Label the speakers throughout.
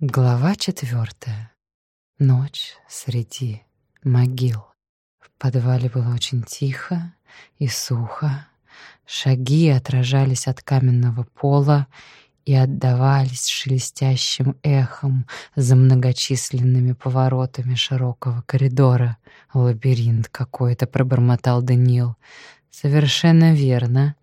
Speaker 1: Глава четвертая. Ночь среди могил. В подвале было очень тихо и сухо. Шаги отражались от каменного пола и отдавались шелестящим эхом за многочисленными поворотами широкого коридора. «Лабиринт какой-то», — пробормотал Даниил. «Совершенно верно.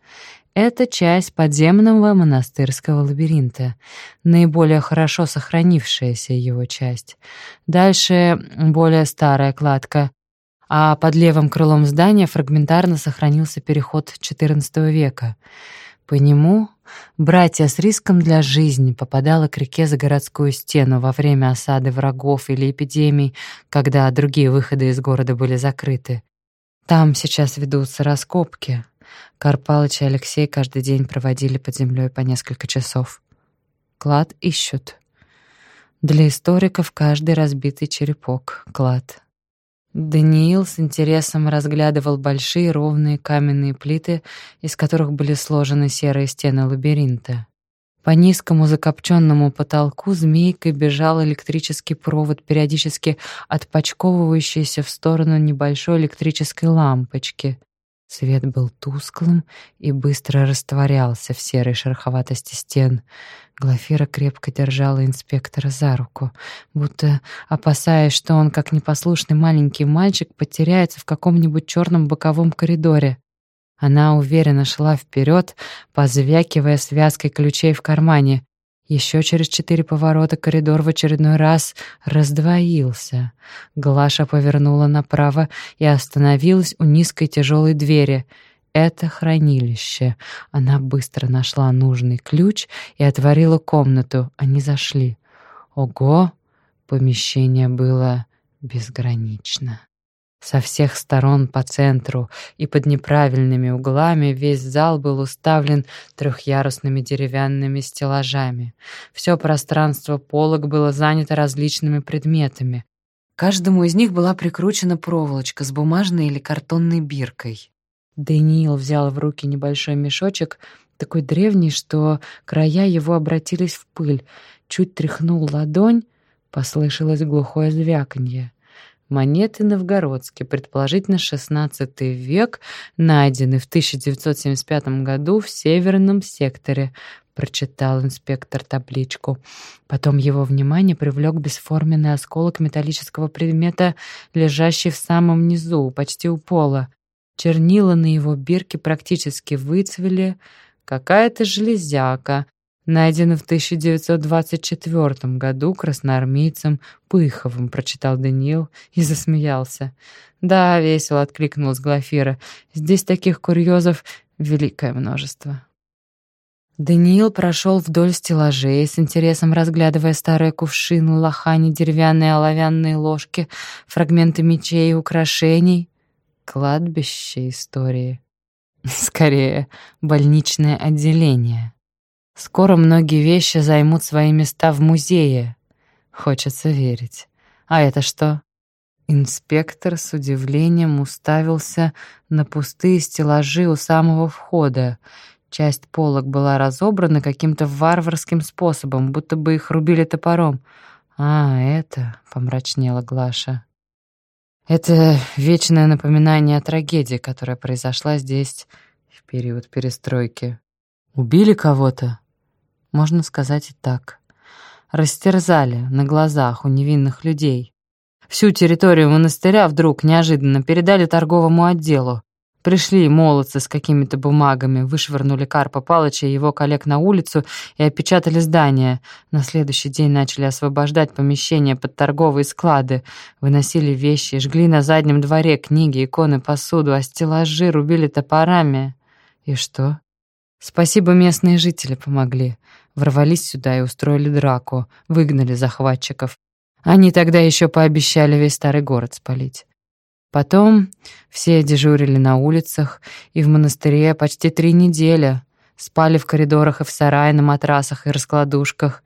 Speaker 1: Это часть подземного монастырского лабиринта, наиболее хорошо сохранившаяся его часть. Дальше более старая кладка, а под левым крылом здания фрагментарно сохранился переход XIV века. По нему братья с риском для жизни попадала к реке за городскую стену во время осады врагов или эпидемий, когда другие выходы из города были закрыты. Там сейчас ведутся раскопки, Карпалыч и Алексей каждый день проводили под землей по несколько часов. Клад ищут. Для историков каждый разбитый черепок — клад. Даниил с интересом разглядывал большие ровные каменные плиты, из которых были сложены серые стены лабиринта. По низкому закопченному потолку змейкой бежал электрический провод, периодически отпочковывающийся в сторону небольшой электрической лампочки. Свет был тусклым и быстро растворялся в серой шероховатости стен. Глафира крепко держала инспектора за руку, будто опасаясь, что он, как непослушный маленький мальчик, потеряется в каком-нибудь черном боковом коридоре. Она уверенно шла вперед, позвякивая связкой ключей в кармане. Еще через четыре поворота коридор в очередной раз раздвоился. Глаша повернула направо и остановилась у низкой тяжелой двери. Это хранилище. Она быстро нашла нужный ключ и отворила комнату. Они зашли. Ого! Помещение было безгранично. Со всех сторон по центру и под неправильными углами весь зал был уставлен трехъярусными деревянными стеллажами. Все пространство полок было занято различными предметами. каждому из них была прикручена проволочка с бумажной или картонной биркой. Даниил взял в руки небольшой мешочек, такой древний, что края его обратились в пыль. Чуть тряхнул ладонь, послышалось глухое звяканье. Монеты новгородские, предположительно XVI век, найдены в 1975 году в северном секторе, прочитал инспектор табличку. Потом его внимание привлек бесформенный осколок металлического предмета, лежащий в самом низу, почти у пола. Чернила на его бирке практически выцвели. Какая-то железяка, найдена в 1924 году красноармейцем Пыховым, прочитал Даниил и засмеялся. Да, весело откликнулась Глафира. Здесь таких курьезов великое множество. Даниил прошел вдоль стеллажей, с интересом разглядывая старые кувшины, лохани, деревянные оловянные ложки, фрагменты мечей и украшений. Кладбище истории. Скорее, больничное отделение. Скоро многие вещи займут свои места в музее. Хочется верить. А это что? Инспектор с удивлением уставился на пустые стеллажи у самого входа. Часть полок была разобрана каким-то варварским способом, будто бы их рубили топором. «А, это...» — помрачнела Глаша. «Это вечное напоминание о трагедии, которая произошла здесь в период перестройки. Убили кого-то?» Можно сказать и так. Растерзали на глазах у невинных людей. Всю территорию монастыря вдруг неожиданно передали торговому отделу. Пришли молодцы с какими-то бумагами, вышвырнули Карпа Палыча и его коллег на улицу и опечатали здание. На следующий день начали освобождать помещения под торговые склады, выносили вещи, жгли на заднем дворе книги, иконы, посуду, а стеллажи рубили топорами. И что? Спасибо, местные жители помогли. Ворвались сюда и устроили драку, выгнали захватчиков. Они тогда еще пообещали весь старый город спалить. Потом все дежурили на улицах и в монастыре почти три недели. Спали в коридорах и в сарае на матрасах и раскладушках.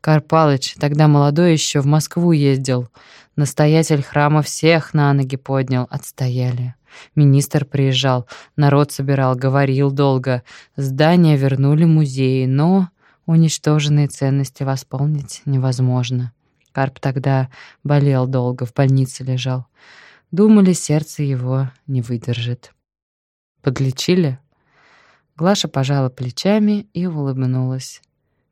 Speaker 1: Карпалыч, тогда молодой еще, в Москву ездил. Настоятель храма всех на ноги поднял, отстояли. Министр приезжал, народ собирал, говорил долго. Здание вернули музеи, но уничтоженные ценности восполнить невозможно. Карп тогда болел долго, в больнице лежал. Думали, сердце его не выдержит. Подлечили? Глаша пожала плечами и улыбнулась.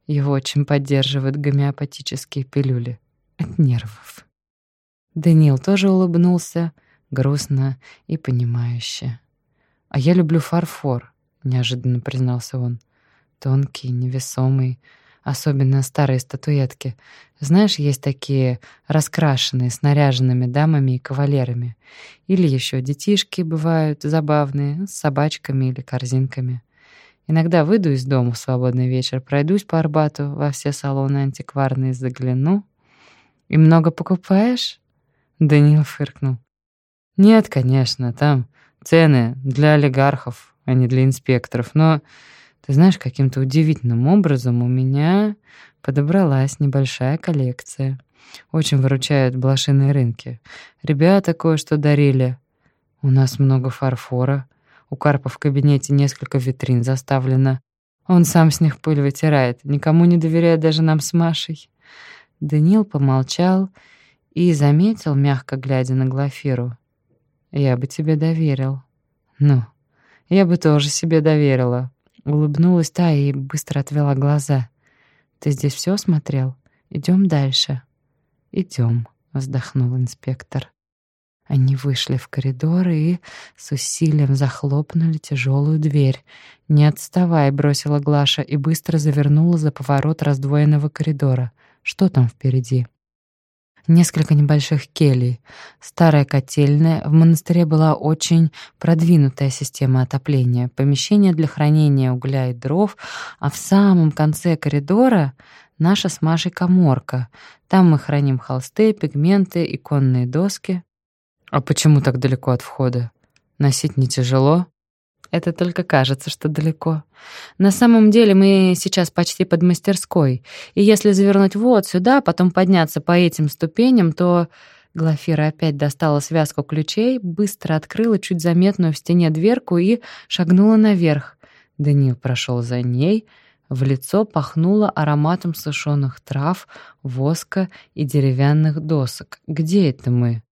Speaker 1: Его очень поддерживают гомеопатические пилюли от нервов. Даниил тоже улыбнулся, грустно и понимающе. «А я люблю фарфор», — неожиданно признался он. «Тонкий, невесомый, особенно старые статуэтки. Знаешь, есть такие раскрашенные, с наряженными дамами и кавалерами. Или еще детишки бывают забавные, с собачками или корзинками. Иногда выйду из дома в свободный вечер, пройдусь по Арбату во все салоны антикварные, загляну. «И много покупаешь?» Даниил фыркнул. «Нет, конечно, там цены для олигархов, а не для инспекторов, но ты знаешь, каким-то удивительным образом у меня подобралась небольшая коллекция. Очень выручают блошиные рынки. Ребята кое-что дарили. У нас много фарфора. У Карпа в кабинете несколько витрин заставлено. Он сам с них пыль вытирает, никому не доверяет даже нам с Машей. Даниил помолчал и заметил, мягко глядя на Глафиру. «Я бы тебе доверил». «Ну, я бы тоже себе доверила. Улыбнулась та и быстро отвела глаза. «Ты здесь все смотрел? Идем дальше». Идем, вздохнул инспектор. Они вышли в коридор и с усилием захлопнули тяжелую дверь. «Не отставай», — бросила Глаша и быстро завернула за поворот раздвоенного коридора. «Что там впереди?» Несколько небольших келий. Старая котельная. В монастыре была очень продвинутая система отопления. Помещение для хранения угля и дров. А в самом конце коридора наша с Машей коморка. Там мы храним холсты, пигменты, иконные доски. А почему так далеко от входа? Носить не тяжело? Это только кажется, что далеко. На самом деле мы сейчас почти под мастерской, и если завернуть вот сюда, потом подняться по этим ступеням, то... Глафира опять достала связку ключей, быстро открыла чуть заметную в стене дверку и шагнула наверх. Даниил прошел за ней. В лицо пахнуло ароматом сушеных трав, воска и деревянных досок. «Где это мы?»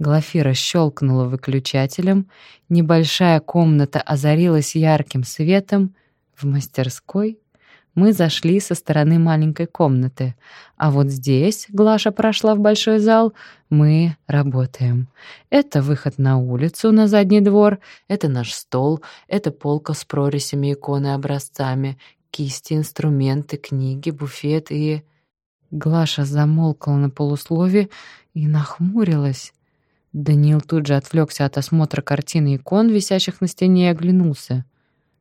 Speaker 1: Глафира щелкнула выключателем, небольшая комната озарилась ярким светом. В мастерской мы зашли со стороны маленькой комнаты, а вот здесь Глаша прошла в большой зал, мы работаем. Это выход на улицу, на задний двор, это наш стол, это полка с прорезями, иконы, образцами, кисти, инструменты, книги, буфет и... Глаша замолкла на полуслове и нахмурилась. Даниил тут же отвлекся от осмотра картины икон, висящих на стене, и оглянулся.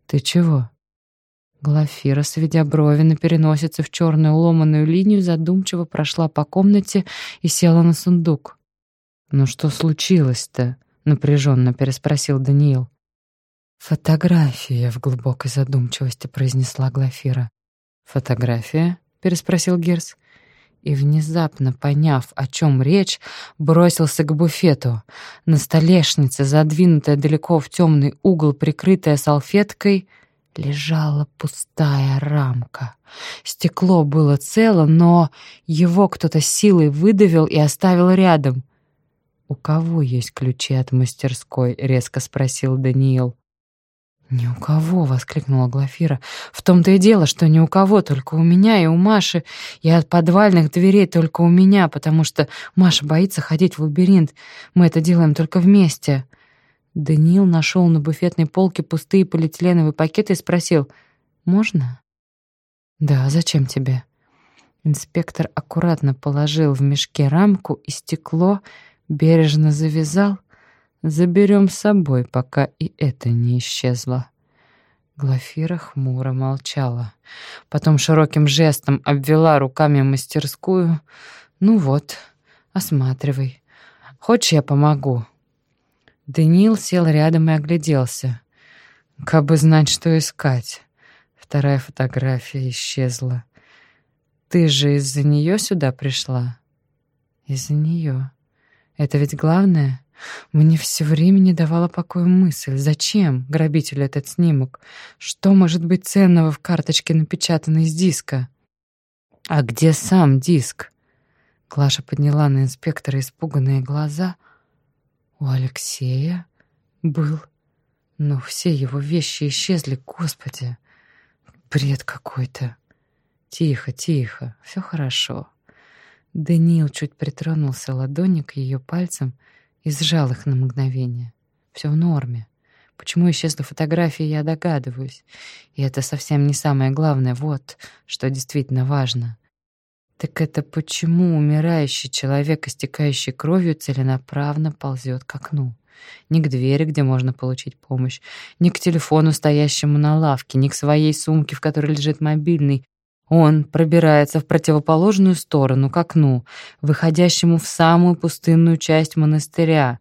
Speaker 1: «Ты чего?» Глафира, сведя брови на переносице в черную ломаную линию, задумчиво прошла по комнате и села на сундук. «Ну что случилось-то?» — напряженно переспросил Даниил. «Фотография», — в глубокой задумчивости произнесла Глафира. «Фотография?» — переспросил Герс и, внезапно поняв, о чем речь, бросился к буфету. На столешнице, задвинутая далеко в темный угол, прикрытая салфеткой, лежала пустая рамка. Стекло было цело, но его кто-то силой выдавил и оставил рядом. «У кого есть ключи от мастерской?» — резко спросил Даниил. «Ни у кого!» — воскликнула Глафира. «В том-то и дело, что ни у кого, только у меня и у Маши, и от подвальных дверей только у меня, потому что Маша боится ходить в лабиринт. Мы это делаем только вместе». Даниил нашел на буфетной полке пустые полиэтиленовые пакеты и спросил «Можно?» «Да, зачем тебе?» Инспектор аккуратно положил в мешке рамку и стекло, бережно завязал — Заберем с собой, пока и это не исчезло». Глафира хмуро молчала. Потом широким жестом обвела руками мастерскую. «Ну вот, осматривай. Хочешь, я помогу?» Даниил сел рядом и огляделся. Как бы знать, что искать. Вторая фотография исчезла. «Ты же из-за нее сюда пришла?» «Из-за нее. Это ведь главное?» Мне все время не давала покоя мысль, зачем грабителю этот снимок? Что может быть ценного в карточке, напечатанной с диска? А где сам диск? Клаша подняла на инспектора испуганные глаза. У Алексея был, но все его вещи исчезли, господи. Бред какой-то. Тихо, тихо, все хорошо. Даниил чуть притронулся ладонью к ее пальцам сжал их на мгновение. Все в норме. Почему исчезла фотография, я догадываюсь. И это совсем не самое главное. Вот, что действительно важно. Так это почему умирающий человек, истекающий кровью, целенаправно ползет к окну? Ни к двери, где можно получить помощь, ни к телефону, стоящему на лавке, ни к своей сумке, в которой лежит мобильный, он пробирается в противоположную сторону, к окну, выходящему в самую пустынную часть монастыря,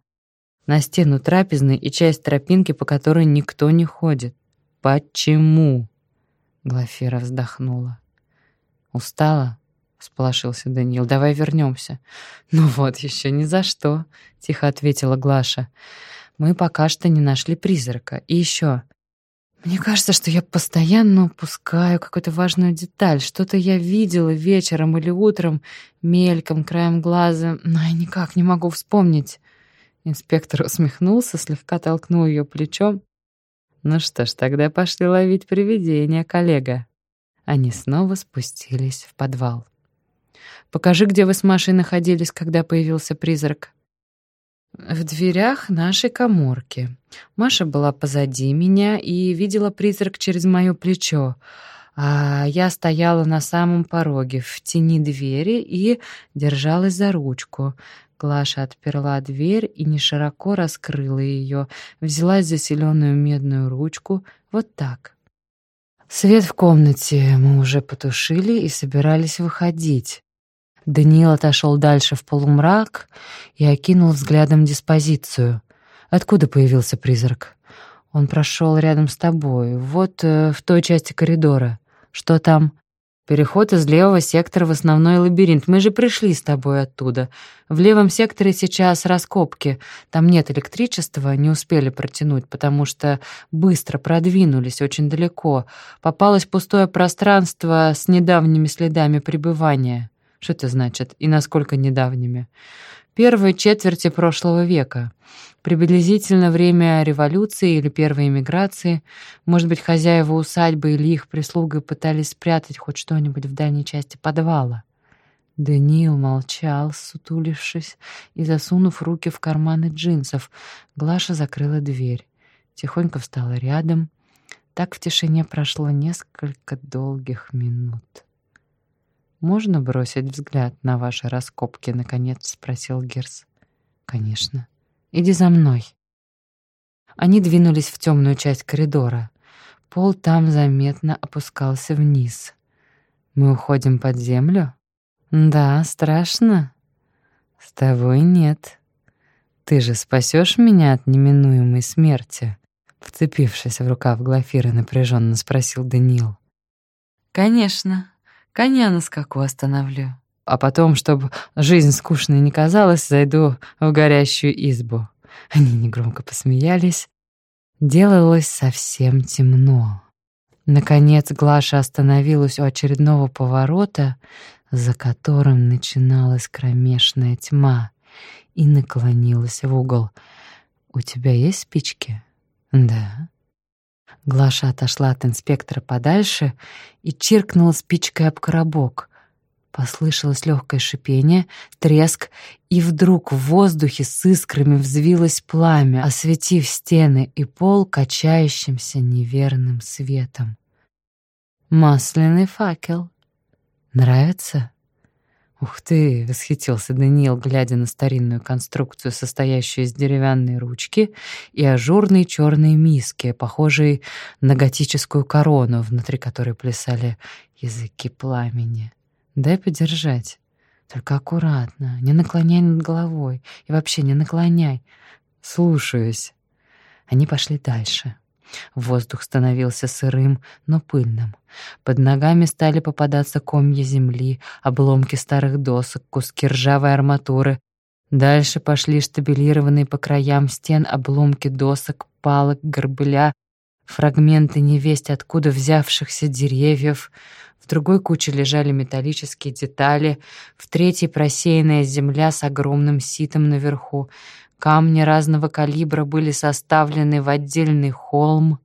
Speaker 1: на стену трапезной и часть тропинки, по которой никто не ходит. «Почему?» Глафира вздохнула. «Устала?» — сполошился Даниил. «Давай вернемся». «Ну вот, еще ни за что», — тихо ответила Глаша. «Мы пока что не нашли призрака. И еще, мне кажется, что я постоянно упускаю какую-то важную деталь. Что-то я видела вечером или утром, мельком, краем глаза, но я никак не могу вспомнить. Инспектор усмехнулся, слегка толкнул ее плечом. «Ну что ж, тогда пошли ловить привидения, коллега». Они снова спустились в подвал. «Покажи, где вы с Машей находились, когда появился призрак». В дверях нашей коморки. Маша была позади меня и видела призрак через моё плечо, а я стояла на самом пороге, в тени двери и держалась за ручку. Глаша отперла дверь и не широко раскрыла её, взялась за зеленую медную ручку, вот так. Свет в комнате мы уже потушили и собирались выходить. Даниил отошел дальше в полумрак и окинул взглядом диспозицию. Откуда появился призрак? Он прошел рядом с тобой, вот э, в той части коридора. Что там? Переход из левого сектора в основной лабиринт. Мы же пришли с тобой оттуда. В левом секторе сейчас раскопки. Там нет электричества, не успели протянуть, потому что быстро продвинулись очень далеко. Попалось пустое пространство с недавними следами пребывания. Что это значит? И насколько недавними? Первой четверти прошлого века. Приблизительно время революции или первой эмиграции. Может быть, хозяева усадьбы или их прислуга пытались спрятать хоть что-нибудь в дальней части подвала. Даниил молчал, сутулившись и засунув руки в карманы джинсов. Глаша закрыла дверь. Тихонько встала рядом. Так в тишине прошло несколько долгих минут. «Можно бросить взгляд на ваши раскопки?» — наконец спросил Герс. «Конечно. Иди за мной». Они двинулись в темную часть коридора. Пол там заметно опускался вниз. «Мы уходим под землю?» «Да, страшно?» «С тобой нет. Ты же спасешь меня от неминуемой смерти?» Вцепившись в рукав Глафира, напряженно спросил Даниил. «Конечно», Коня на скаку остановлю. А потом, чтобы жизнь скучной не казалась, зайду в горящую избу. Они негромко посмеялись. Делалось совсем темно. Наконец Глаша остановилась у очередного поворота, за которым начиналась кромешная тьма, и наклонилась в угол. «У тебя есть спички?» «Да». Глаша отошла от инспектора подальше и чиркнула спичкой об коробок. Послышалось легкое шипение, треск, и вдруг в воздухе с искрами взвилось пламя, осветив стены и пол качающимся неверным светом. Масляный факел. Нравится? «Ух ты!» — восхитился Даниил, глядя на старинную конструкцию, состоящую из деревянной ручки и ажурной черной миски, похожей на готическую корону, внутри которой плясали языки пламени. «Дай подержать. Только аккуратно, не наклоняй над головой. И вообще не наклоняй. Слушаюсь». Они пошли дальше. Воздух становился сырым, но пыльным. Под ногами стали попадаться комья земли, обломки старых досок, куски ржавой арматуры. Дальше пошли штабелированные по краям стен обломки досок, палок, горбыля, фрагменты невесть откуда взявшихся деревьев. В другой куче лежали металлические детали, в третьей просеянная земля с огромным ситом наверху. Камни разного калибра были составлены в отдельный холм.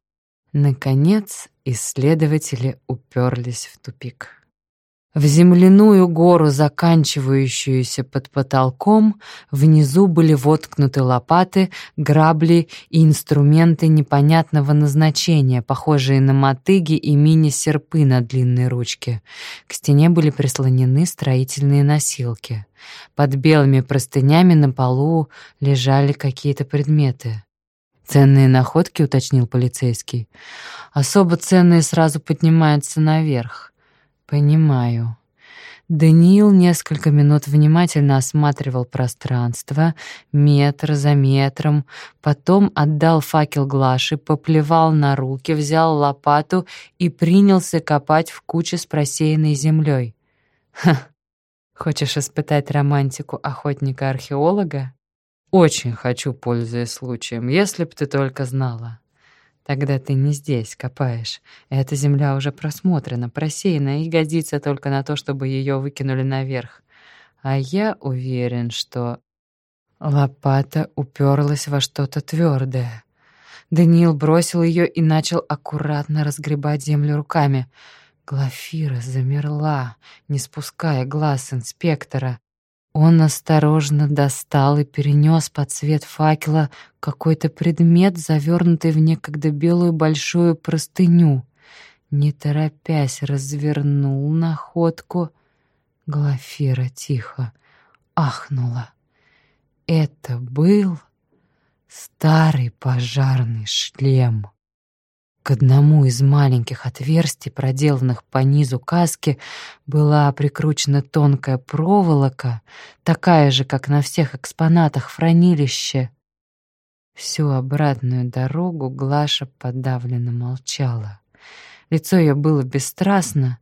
Speaker 1: Наконец, исследователи уперлись в тупик. В земляную гору, заканчивающуюся под потолком, внизу были воткнуты лопаты, грабли и инструменты непонятного назначения, похожие на мотыги и мини-серпы на длинной ручке. К стене были прислонены строительные носилки. Под белыми простынями на полу лежали какие-то предметы. «Ценные находки», — уточнил полицейский. «Особо ценные сразу поднимаются наверх». «Понимаю». Даниил несколько минут внимательно осматривал пространство, метр за метром, потом отдал факел Глаше, поплевал на руки, взял лопату и принялся копать в куче с просеянной землей. «Ха! Хочешь испытать романтику охотника-археолога?» «Очень хочу, пользуясь случаем, если б ты только знала». Тогда ты не здесь копаешь. Эта земля уже просмотрена, просеяна и годится только на то, чтобы ее выкинули наверх. А я уверен, что лопата уперлась во что-то твердое. Даниил бросил ее и начал аккуратно разгребать землю руками. Глафира замерла, не спуская глаз инспектора. Он осторожно достал и перенес под свет факела какой-то предмет, завернутый в некогда белую большую простыню. Не торопясь, развернул находку. Глафира тихо ахнула. Это был старый пожарный шлем. К одному из маленьких отверстий, проделанных по низу каски, была прикручена тонкая проволока, такая же, как на всех экспонатах в хранилище. Всю обратную дорогу Глаша подавленно молчала. Лицо ее было бесстрастно,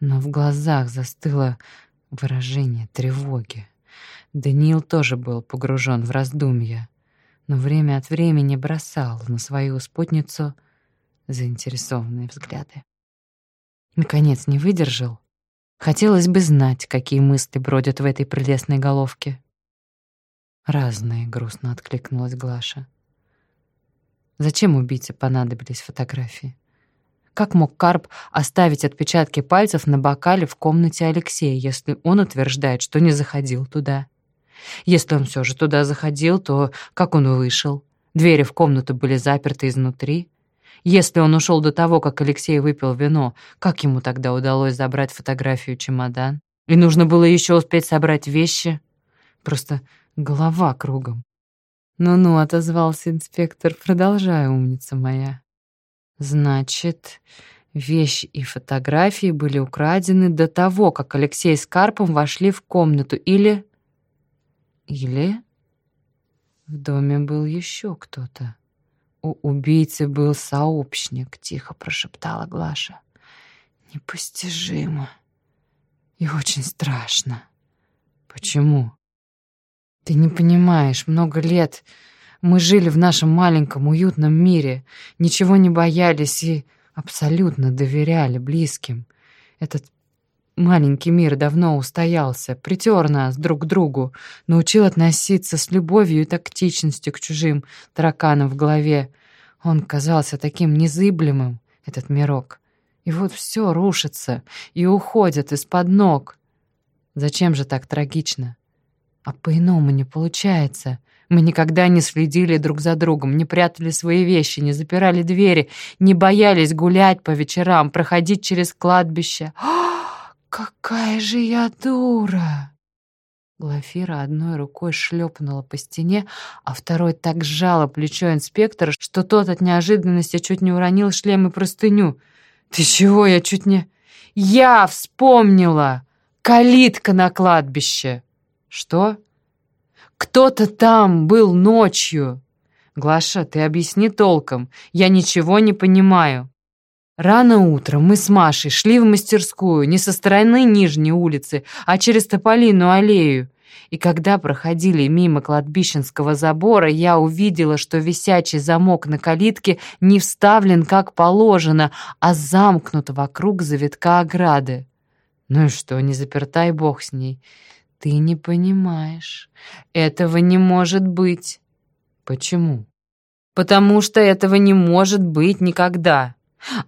Speaker 1: но в глазах застыло выражение тревоги. Даниил тоже был погружен в раздумья, но время от времени бросал на свою спутницу — заинтересованные взгляды. Наконец не выдержал. Хотелось бы знать, какие мысли бродят в этой прелестной головке. Разные, грустно откликнулась Глаша. Зачем убийце понадобились фотографии? Как мог Карп оставить отпечатки пальцев на бокале в комнате Алексея, если он утверждает, что не заходил туда? Если он все же туда заходил, то как он вышел? Двери в комнату были заперты изнутри. Если он ушел до того, как Алексей выпил вино, как ему тогда удалось забрать фотографию чемодан? И нужно было еще успеть собрать вещи? Просто голова кругом. «Ну-ну», — отозвался инспектор, — «продолжай, умница моя». «Значит, вещи и фотографии были украдены до того, как Алексей с Карпом вошли в комнату, или...» «Или...» В доме был еще кто-то. «У убийцы был сообщник», — тихо прошептала Глаша. «Непостижимо и очень страшно». «Почему?» «Ты не понимаешь, много лет мы жили в нашем маленьком уютном мире, ничего не боялись и абсолютно доверяли близким. Этот маленький мир давно устоялся, притер нас друг к другу, научил относиться с любовью и тактичностью к чужим тараканам в голове. Он казался таким незыблемым, этот мирок. И вот все рушится и уходит из-под ног. Зачем же так трагично? А по-иному не получается. Мы никогда не следили друг за другом, не прятали свои вещи, не запирали двери, не боялись гулять по вечерам, проходить через кладбище. Какая же я дура! Глафира одной рукой шлепнула по стене, а второй так сжала плечо инспектора, что тот от неожиданности чуть не уронил шлем и простыню. «Ты чего? Я чуть не...» «Я вспомнила! Калитка на кладбище!» «Что?» «Кто-то там был ночью!» «Глаша, ты объясни толком. Я ничего не понимаю». Рано утром мы с Машей шли в мастерскую не со стороны Нижней улицы, а через Тополиную аллею. И когда проходили мимо кладбищенского забора, я увидела, что висячий замок на калитке не вставлен как положено, а замкнут вокруг завитка ограды. Ну и что, не заперта и бог с ней. Ты не понимаешь. Этого не может быть. Почему? Потому что этого не может быть никогда.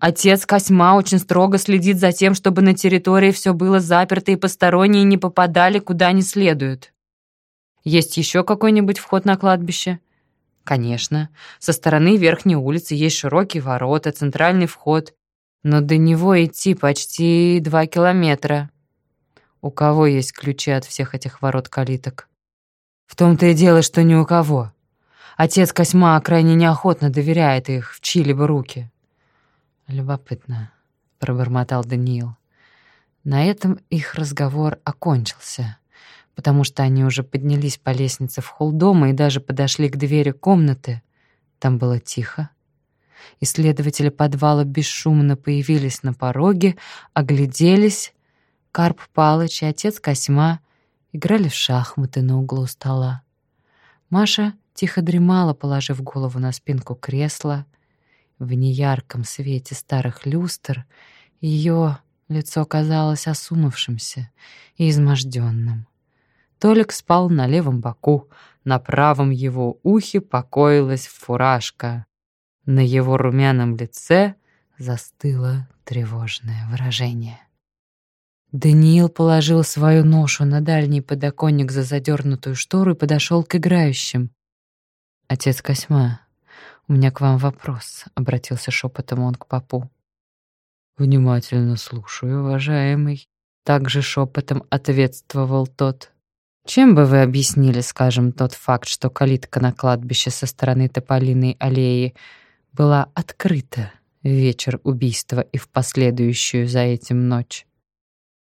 Speaker 1: Отец Косьма очень строго следит за тем, чтобы на территории все было заперто и посторонние не попадали куда не следует. Есть еще какой-нибудь вход на кладбище? Конечно. Со стороны верхней улицы есть широкие ворота, центральный вход. Но до него идти почти два километра. У кого есть ключи от всех этих ворот-калиток? В том-то и дело, что ни у кого. Отец Косьма крайне неохотно доверяет их в чьи-либо руки. «Любопытно», — пробормотал Даниил. На этом их разговор окончился, потому что они уже поднялись по лестнице в холл дома и даже подошли к двери комнаты. Там было тихо. Исследователи подвала бесшумно появились на пороге, огляделись. Карп Палыч и отец Косьма играли в шахматы на углу стола. Маша тихо дремала, положив голову на спинку кресла — в неярком свете старых люстр ее лицо казалось осунувшимся и изможденным. Толик спал на левом боку, на правом его ухе покоилась фуражка. На его румяном лице застыло тревожное выражение. Даниил положил свою ношу на дальний подоконник за задернутую штору и подошел к играющим. «Отец Косьма, «У меня к вам вопрос», — обратился шепотом он к папу. «Внимательно слушаю, уважаемый», — также шепотом ответствовал тот. «Чем бы вы объяснили, скажем, тот факт, что калитка на кладбище со стороны Тополиной аллеи была открыта в вечер убийства и в последующую за этим ночь?»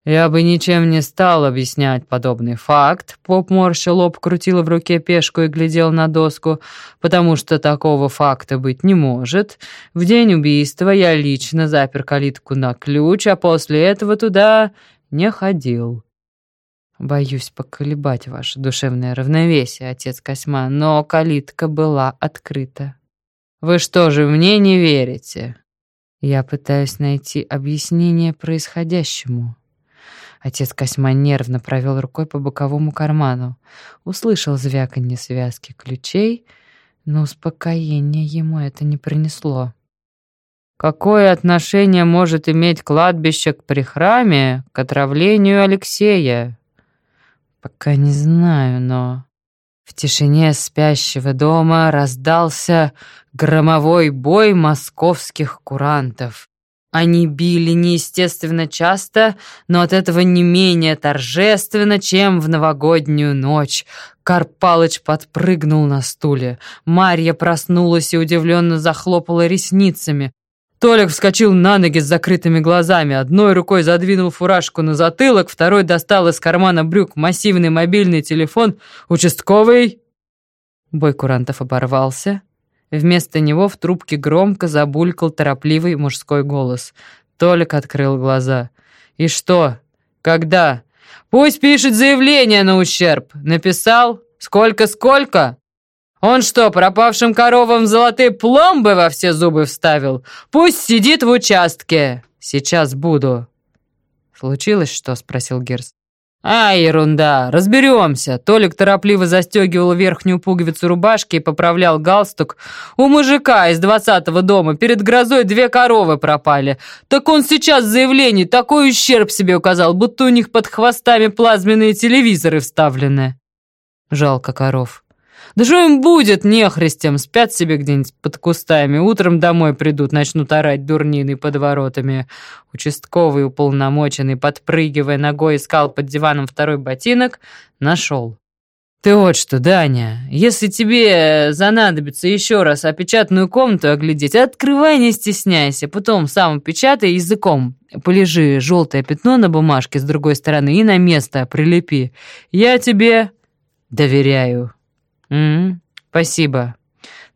Speaker 1: «Я бы ничем не стал объяснять подобный факт», — поп морщил лоб, крутил в руке пешку и глядел на доску, «потому что такого факта быть не может. В день убийства я лично запер калитку на ключ, а после этого туда не ходил». «Боюсь поколебать ваше душевное равновесие, отец Косьма, но калитка была открыта». «Вы что же, мне не верите?» «Я пытаюсь найти объяснение происходящему». Отец Косьма нервно провел рукой по боковому карману. Услышал звяканье связки ключей, но успокоение ему это не принесло. «Какое отношение может иметь кладбище к прихраме, к отравлению Алексея?» «Пока не знаю, но...» В тишине спящего дома раздался громовой бой московских курантов. Они били неестественно часто, но от этого не менее торжественно, чем в новогоднюю ночь. Карпалыч подпрыгнул на стуле. Марья проснулась и удивленно захлопала ресницами. Толик вскочил на ноги с закрытыми глазами, одной рукой задвинул фуражку на затылок, второй достал из кармана брюк массивный мобильный телефон. «Участковый!» Бой курантов оборвался. Вместо него в трубке громко забулькал торопливый мужской голос. Толик открыл глаза. «И что? Когда?» «Пусть пишет заявление на ущерб. Написал? Сколько-сколько?» «Он что, пропавшим коровам золотые пломбы во все зубы вставил? Пусть сидит в участке. Сейчас буду». «Случилось что?» — спросил Герс. «А, ерунда, разберемся!» Толик торопливо застегивал верхнюю пуговицу рубашки и поправлял галстук. «У мужика из двадцатого дома перед грозой две коровы пропали. Так он сейчас в заявлении такой ущерб себе указал, будто у них под хвостами плазменные телевизоры вставлены». Жалко коров. Да что им будет, нехристям? Спят себе где-нибудь под кустами. Утром домой придут, начнут орать дурнины под воротами. Участковый уполномоченный, подпрыгивая ногой, искал под диваном второй ботинок. Нашел. Ты вот что, Даня, если тебе занадобится еще раз опечатанную комнату оглядеть, открывай, не стесняйся, потом сам печатай языком, полежи желтое пятно на бумажке с другой стороны и на место прилепи. Я тебе доверяю. «М-м, спасибо».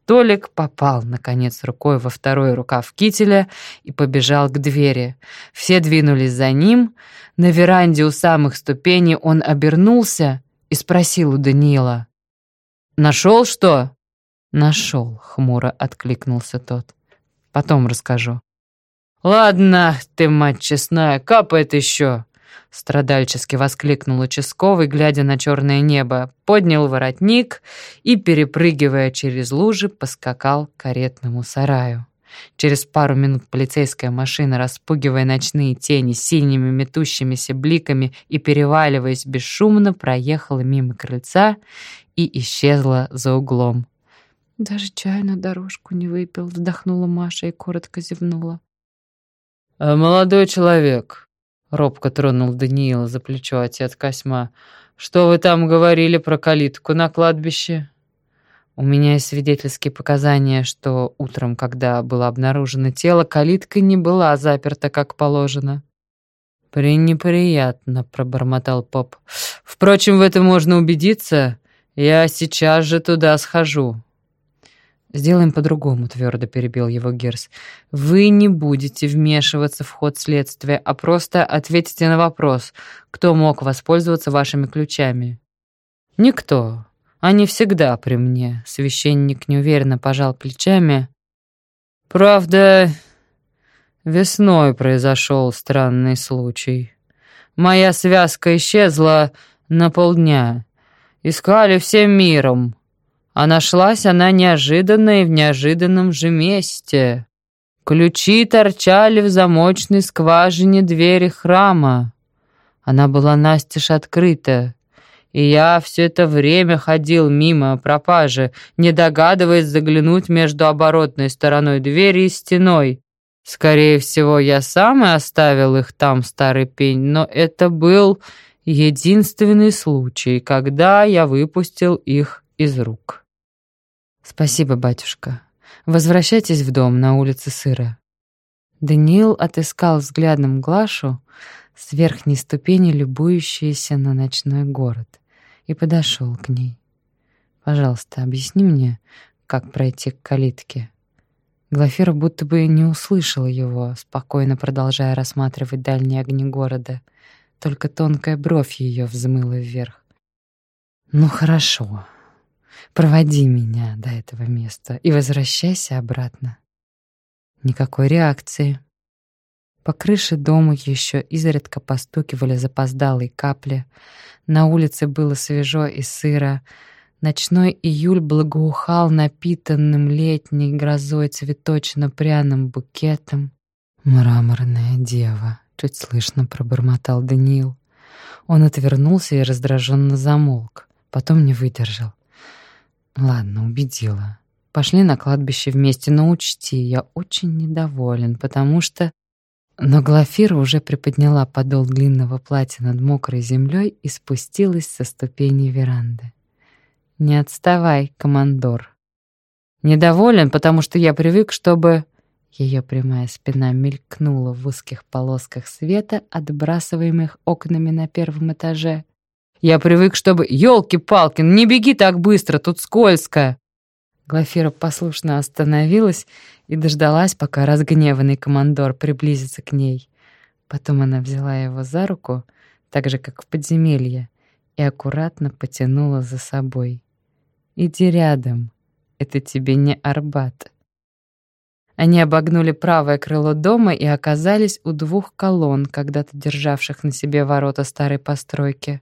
Speaker 1: Толик попал, наконец, рукой во второй рукав кителя и побежал к двери. Все двинулись за ним. На веранде у самых ступеней он обернулся и спросил у Даниила. «Нашел что?» «Нашел», — хмуро откликнулся тот. «Потом расскажу». «Ладно, ты, мать честная, капает еще!» Страдальчески воскликнул участковый, глядя на черное небо, поднял воротник и, перепрыгивая через лужи, поскакал к каретному сараю. Через пару минут полицейская машина, распугивая ночные тени синими метущимися бликами и переваливаясь бесшумно, проехала мимо крыльца и исчезла за углом. «Даже чай на дорожку не выпил», — вздохнула Маша и коротко зевнула.
Speaker 2: «А «Молодой человек», — робко тронул Даниила за плечо отец Косьма, «что вы там говорили про калитку на кладбище?»
Speaker 1: У меня есть свидетельские показания, что утром, когда было обнаружено тело, калитка не была заперта, как положено.
Speaker 2: «Пренеприятно», — пробормотал поп. «Впрочем, в этом можно убедиться. Я сейчас же туда схожу».
Speaker 1: «Сделаем по-другому», — твердо перебил его Герс. «Вы не будете вмешиваться в ход следствия, а просто ответите на вопрос, кто мог воспользоваться вашими ключами».
Speaker 2: «Никто», они всегда при мне. Священник неуверенно пожал плечами. Правда, весной произошел странный случай. Моя связка исчезла на полдня. Искали всем миром. А нашлась она неожиданно и в неожиданном же месте. Ключи торчали в замочной скважине двери храма. Она была настежь открыта. И я все это время ходил мимо пропажи, не догадываясь заглянуть между оборотной стороной двери и стеной. Скорее всего, я сам и оставил их там, старый пень, но это был единственный случай, когда я выпустил их из рук.
Speaker 1: Спасибо, батюшка. Возвращайтесь в дом на улице Сыра. Даниил отыскал взглядом Глашу, с верхней ступени любующаяся на ночной город, и подошел к ней. «Пожалуйста, объясни мне, как пройти к калитке». Глафира будто бы не услышала его, спокойно продолжая рассматривать дальние огни города. Только тонкая бровь ее взмыла вверх. «Ну хорошо, проводи меня до этого места и возвращайся обратно». Никакой реакции. По крыше дома еще изредка постукивали запоздалые капли. На улице было свежо и сыро. Ночной июль благоухал напитанным летней грозой цветочно-пряным букетом. «Мраморная дева», — чуть слышно пробормотал Даниил. Он отвернулся и раздраженно замолк. Потом не выдержал. «Ладно, убедила. Пошли на кладбище вместе, но учти, я очень недоволен, потому что но Глафира уже приподняла подол длинного платья над мокрой землей и спустилась со ступени веранды. «Не отставай, командор». «Недоволен, потому что я привык, чтобы...» Ее прямая спина мелькнула в узких полосках света, отбрасываемых окнами на первом этаже. «Я привык, чтобы... Ёлки-палки, не беги так быстро, тут скользко!» Глафира послушно остановилась и дождалась, пока разгневанный командор приблизится к ней. Потом она взяла его за руку, так же, как в подземелье, и аккуратно потянула за собой. «Иди рядом, это тебе не Арбат». Они обогнули правое крыло дома и оказались у двух колонн, когда-то державших на себе ворота старой постройки.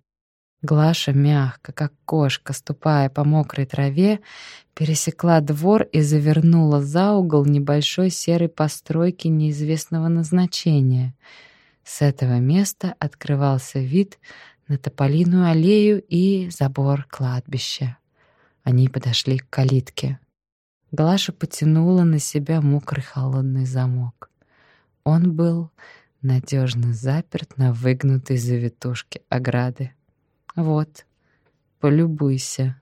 Speaker 1: Глаша мягко, как кошка, ступая по мокрой траве, пересекла двор и завернула за угол небольшой серой постройки неизвестного назначения. С этого места открывался вид на тополиную аллею и забор кладбища. Они подошли к калитке. Глаша потянула на себя мокрый холодный замок. Он был надежно заперт на выгнутой завитушке ограды. Вот, полюбуйся.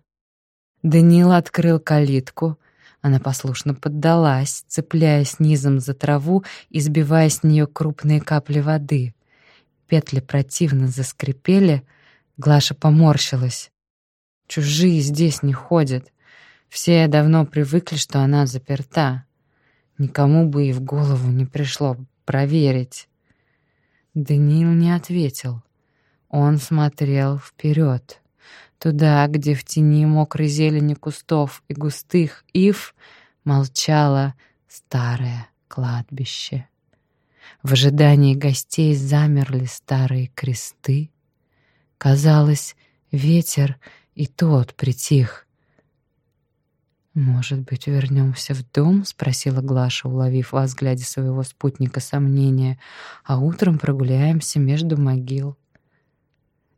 Speaker 1: Даниил открыл калитку. Она послушно поддалась, цепляясь низом за траву и сбивая с нее крупные капли воды. Петли противно заскрипели, Глаша поморщилась. Чужие здесь не ходят. Все давно привыкли, что она заперта. Никому бы и в голову не пришло проверить. Даниил не ответил. Он смотрел вперед. Туда, где в тени мокрой зелени кустов и густых ив молчало старое кладбище. В ожидании гостей замерли старые кресты. Казалось, ветер и тот притих. «Может быть, вернемся в дом?» — спросила Глаша, уловив во взгляде своего спутника сомнения. «А утром прогуляемся между могил».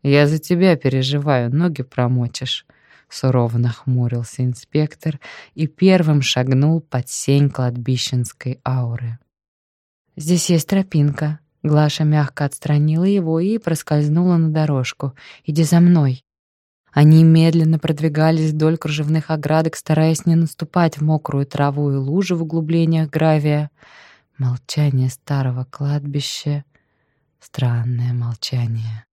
Speaker 2: «Я за тебя переживаю, ноги промочишь», — сурово нахмурился инспектор и первым шагнул под сень кладбищенской ауры.
Speaker 1: «Здесь есть тропинка». Глаша мягко отстранила его и проскользнула на дорожку. «Иди за мной». Они медленно продвигались вдоль кружевных оградок, стараясь не наступать в мокрую траву и лужи в углублениях гравия. Молчание старого кладбища. Странное молчание.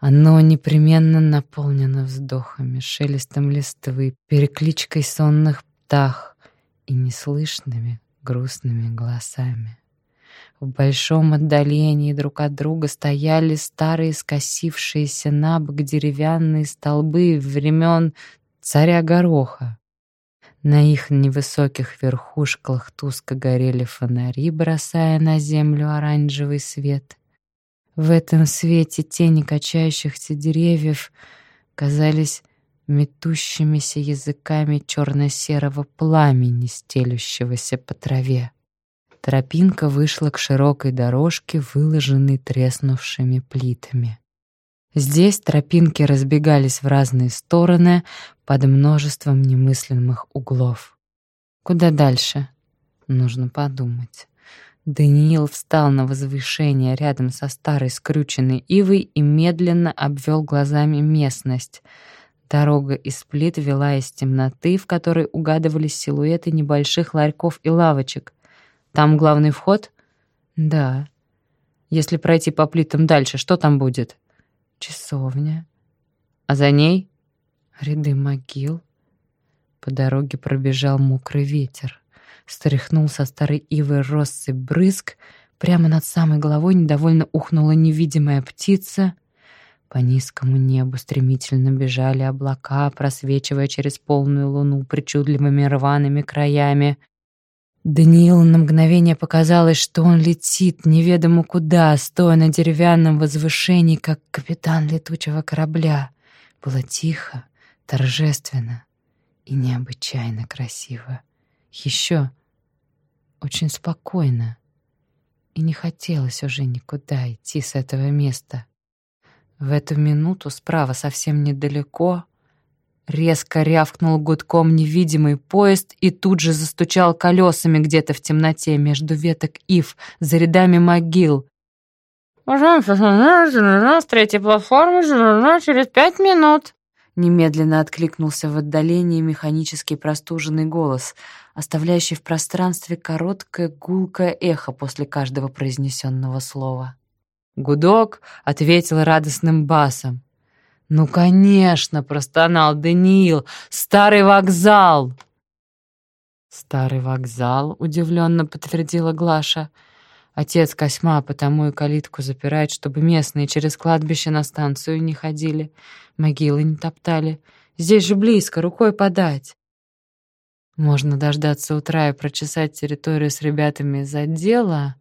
Speaker 1: Оно непременно наполнено вздохами, шелестом листвы, перекличкой сонных птах и неслышными грустными голосами. В большом отдалении друг от друга стояли старые скосившиеся на бок деревянные столбы времен царя Гороха. На их невысоких верхушках туско горели фонари, бросая на землю оранжевый свет. В этом свете тени качающихся деревьев казались метущимися языками черно-серого пламени, стелющегося по траве. Тропинка вышла к широкой дорожке, выложенной треснувшими плитами. Здесь тропинки разбегались в разные стороны под множеством немыслимых углов. Куда дальше? Нужно подумать. Даниил встал на возвышение рядом со старой скрюченной ивой и медленно обвел глазами местность. Дорога из плит вела из темноты, в которой угадывались силуэты небольших ларьков и лавочек. Там главный вход? Да. Если пройти по плитам дальше, что там будет? Часовня. А за ней? Ряды могил. По дороге пробежал мокрый ветер. Стряхнул со старой ивы россыпь брызг. Прямо над самой головой недовольно ухнула невидимая птица. По низкому небу стремительно бежали облака, просвечивая через полную луну причудливыми рваными краями. Даниилу на мгновение показалось, что он летит неведомо куда, стоя на деревянном возвышении, как капитан летучего корабля. Было тихо, торжественно и необычайно красиво. Еще очень спокойно. И не хотелось уже никуда идти с этого места. В эту минуту справа совсем недалеко Резко рявкнул гудком невидимый поезд и тут же застучал колесами где-то в темноте между веток ив за рядами могил. «Пожалуйста, с третьей платформы через пять минут!» Немедленно откликнулся в отдалении механический простуженный голос, оставляющий в пространстве короткое гулкое эхо после каждого произнесенного слова. Гудок ответил радостным басом. «Ну, конечно!» — простонал Даниил. «Старый вокзал!» «Старый вокзал?» — удивленно подтвердила Глаша. «Отец Косьма потому и калитку запирает, чтобы местные через кладбище на станцию не ходили, могилы не топтали. Здесь же близко, рукой подать». «Можно дождаться утра и прочесать территорию с ребятами из отдела?»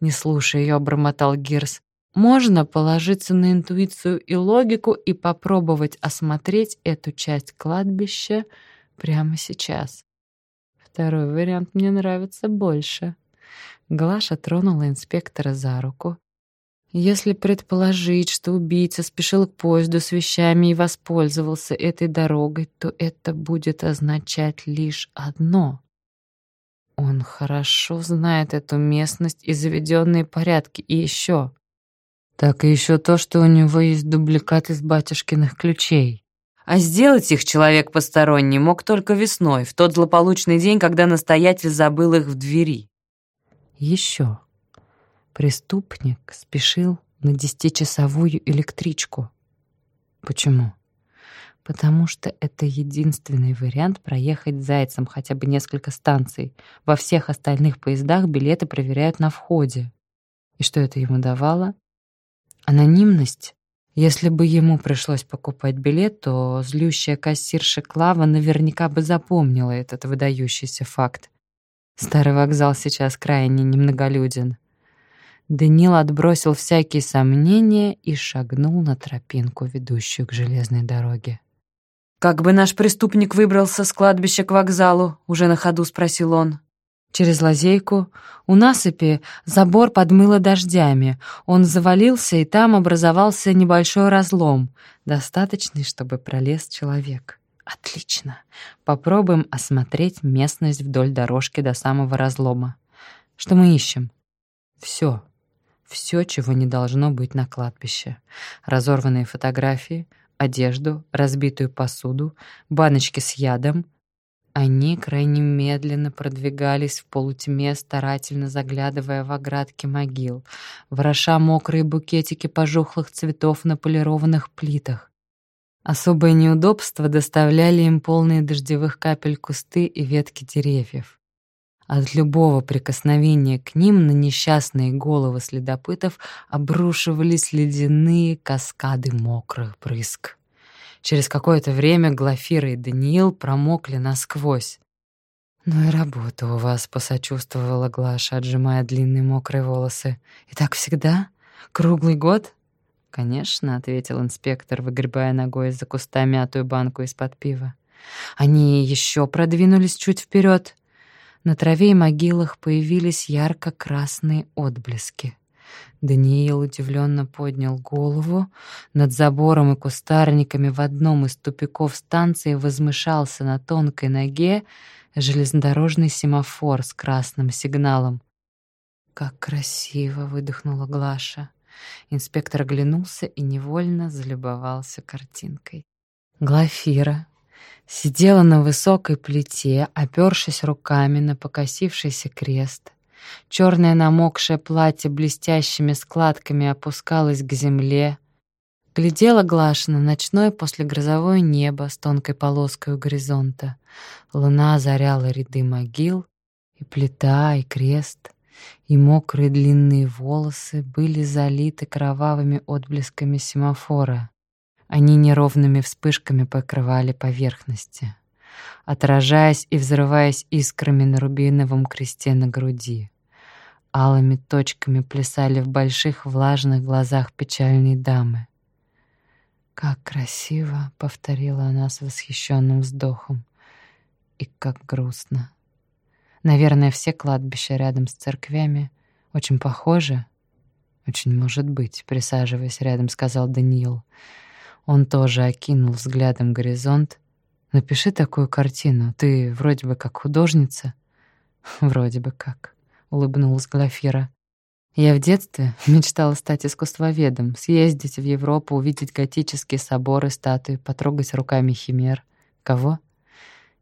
Speaker 1: Не слушая ее, обормотал Гирс. Можно положиться на интуицию и логику и попробовать осмотреть эту часть кладбища прямо сейчас. Второй вариант мне нравится больше. Глаша тронула инспектора за руку. Если предположить, что убийца спешил к поезду с вещами и воспользовался этой дорогой, то это будет означать лишь одно. Он хорошо знает эту местность и заведенные порядки, и еще так и еще то, что у него есть дубликат из батюшкиных ключей. А сделать их человек посторонний мог только весной, в тот злополучный день, когда настоятель забыл их в двери. Еще. Преступник спешил на десятичасовую электричку. Почему? Потому что это единственный вариант проехать зайцем хотя бы несколько станций. Во всех остальных поездах билеты проверяют на входе. И что это ему давало? Анонимность Если бы ему пришлось покупать билет, то злющая кассирша Клава наверняка бы запомнила этот выдающийся факт. Старый вокзал сейчас крайне немноголюден. Даниил отбросил всякие сомнения и шагнул на тропинку, ведущую к железной дороге.
Speaker 2: «Как бы наш преступник выбрался с кладбища к вокзалу?» — уже на ходу спросил он.
Speaker 1: Через лазейку у насыпи забор подмыло дождями. Он завалился, и там образовался небольшой разлом, достаточный, чтобы пролез человек. Отлично. Попробуем осмотреть местность вдоль дорожки до самого разлома. Что мы ищем? Все. Все, чего не должно быть на кладбище. Разорванные фотографии, одежду, разбитую посуду, баночки с ядом. Они крайне медленно продвигались в полутьме, старательно заглядывая в оградки могил, вороша мокрые букетики пожухлых цветов на полированных плитах. Особое неудобство доставляли им полные дождевых капель кусты и ветки деревьев. От любого прикосновения к ним на несчастные головы следопытов обрушивались ледяные каскады мокрых брызг. Через какое-то время Глафира и Даниил промокли насквозь. «Ну и работа у вас», — посочувствовала Глаша, отжимая длинные мокрые волосы. «И так всегда? Круглый год?» «Конечно», — ответил инспектор, выгребая ногой из-за куста мятую банку из-под пива. Они еще продвинулись чуть вперед. На траве и могилах появились ярко-красные отблески. Даниил удивленно поднял голову. Над забором и кустарниками в одном из тупиков станции возмышался на тонкой ноге железнодорожный семафор с красным сигналом. «Как красиво!» — выдохнула Глаша. Инспектор оглянулся и невольно залюбовался картинкой. Глафира, Сидела на высокой плите, опёршись руками на покосившийся крест. Чёрное намокшее платье блестящими складками опускалось к земле. Глядела Глаша на ночное послегрозовое небо с тонкой полоской у горизонта. Луна озаряла ряды могил, и плита, и крест, и мокрые длинные волосы были залиты кровавыми отблесками семафора. Они неровными вспышками покрывали поверхности, отражаясь и взрываясь искрами на рубиновом кресте на груди. Алыми точками плясали в больших влажных глазах печальной дамы. «Как красиво!» — повторила она с восхищенным вздохом. «И как грустно!» Наверное, все кладбища рядом с церквями очень похожи. «Очень может быть», — присаживаясь рядом, сказал Даниил. Он тоже окинул взглядом горизонт. «Напиши такую картину. Ты вроде бы как художница». «Вроде бы как», — улыбнулась Глафира. «Я в детстве мечтала стать искусствоведом, съездить в Европу, увидеть готические соборы, статуи, потрогать руками химер». «Кого?»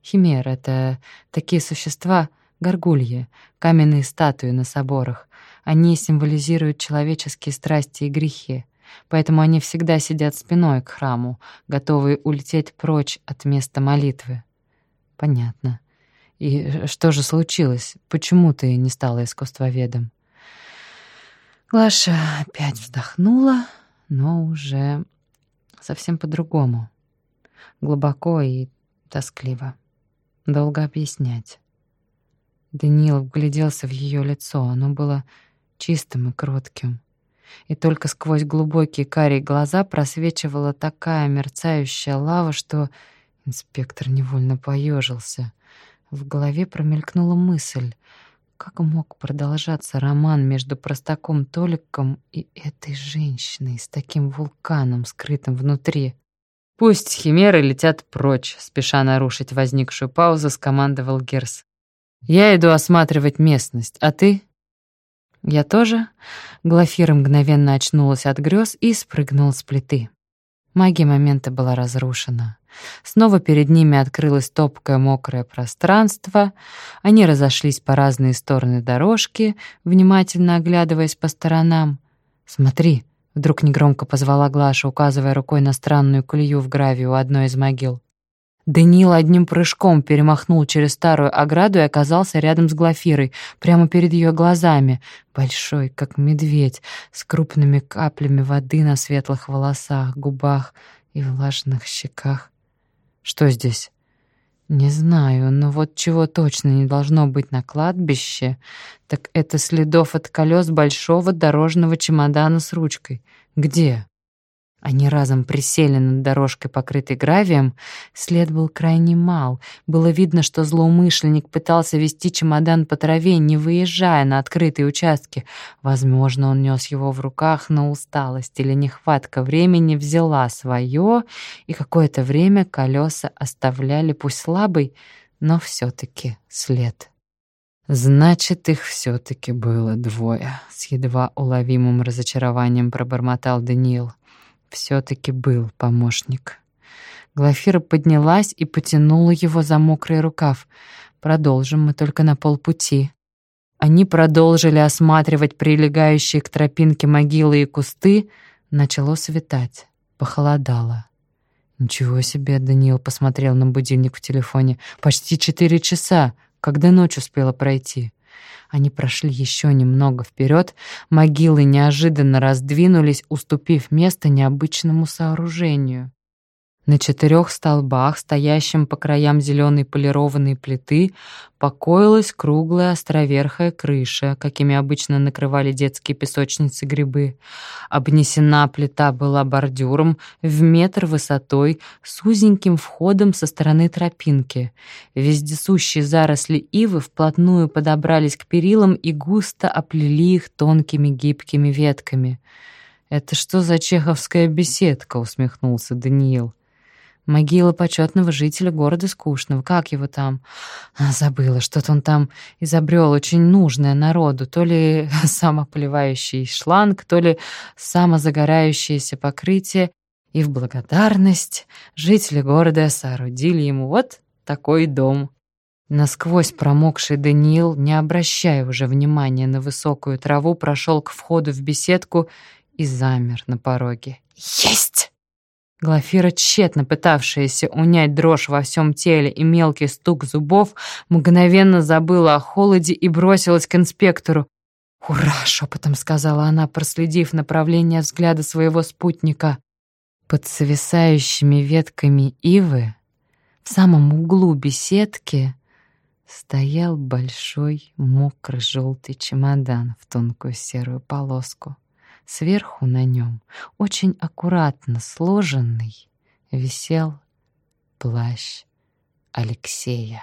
Speaker 1: «Химер — это такие существа, горгульи, каменные статуи на соборах. Они символизируют человеческие страсти и грехи. Поэтому они всегда сидят спиной к храму, готовые улететь прочь от места молитвы. Понятно. И что же случилось? Почему ты не стала искусствоведом? Глаша опять вздохнула, но уже совсем по-другому. Глубоко и тоскливо. Долго объяснять. Даниил вгляделся в ее лицо. Оно было чистым и кротким и только сквозь глубокие карие глаза просвечивала такая мерцающая лава, что инспектор невольно поежился. В голове промелькнула мысль, как мог продолжаться роман между простаком Толиком и этой женщиной с таким вулканом, скрытым внутри. «Пусть химеры летят прочь», — спеша нарушить возникшую паузу, скомандовал Герс. «Я иду осматривать местность, а ты я тоже. Глафира мгновенно очнулась от грез и спрыгнула с плиты. Магия момента была разрушена. Снова перед ними открылось топкое мокрое пространство. Они разошлись по разные стороны дорожки, внимательно оглядываясь по сторонам. «Смотри!» — вдруг негромко позвала Глаша, указывая рукой на странную колею в гравию у одной из могил. Даниил одним прыжком перемахнул через старую ограду и оказался рядом с Глафирой, прямо перед ее глазами, большой, как медведь, с крупными каплями воды на светлых волосах, губах и влажных щеках. Что здесь? Не знаю, но вот чего точно не должно быть на кладбище, так это следов от колес большого дорожного чемодана с ручкой. Где? Они разом присели над дорожкой, покрытой гравием. След был крайне мал. Было видно, что злоумышленник пытался вести чемодан по траве, не выезжая на открытые участки. Возможно, он нес его в руках, но усталость или нехватка времени взяла свое, и какое-то время колеса оставляли пусть слабый, но все-таки след. «Значит, их все-таки было двое», — с едва уловимым разочарованием пробормотал Даниил все таки был помощник. Глафира поднялась и потянула его за мокрый рукав. «Продолжим, мы только на полпути». Они продолжили осматривать прилегающие к тропинке могилы и кусты. Начало светать. Похолодало. «Ничего себе!» — Даниил посмотрел на будильник в телефоне. «Почти четыре часа. Когда ночь успела пройти?» Они прошли еще немного вперед, могилы неожиданно раздвинулись, уступив место необычному сооружению. На четырех столбах, стоящим по краям зеленой полированной плиты, покоилась круглая островерхая крыша, какими обычно накрывали детские песочницы грибы. Обнесена плита была бордюром в метр высотой с узеньким входом со стороны тропинки. Вездесущие заросли ивы вплотную подобрались к перилам и густо оплели их тонкими гибкими ветками. «Это что за чеховская беседка?» — усмехнулся Даниил. Могила почетного жителя города Скучного. Как его там? А, забыла, что-то он там изобрел очень нужное народу. То ли самополивающий шланг, то ли самозагорающееся покрытие. И в благодарность жители города соорудили ему вот такой дом. Насквозь промокший Даниил, не обращая уже внимания на высокую траву, прошел к входу в беседку и замер на пороге. «Есть!» Глафира, тщетно пытавшаяся унять дрожь во всем теле и мелкий стук зубов, мгновенно забыла о холоде и бросилась к инспектору. «Ура!» — шепотом сказала она, проследив направление взгляда своего спутника. Под свисающими ветками ивы, в самом углу беседки, стоял большой мокрый желтый чемодан в тонкую серую полоску. Сверху на нем, очень аккуратно сложенный, висел плащ Алексея.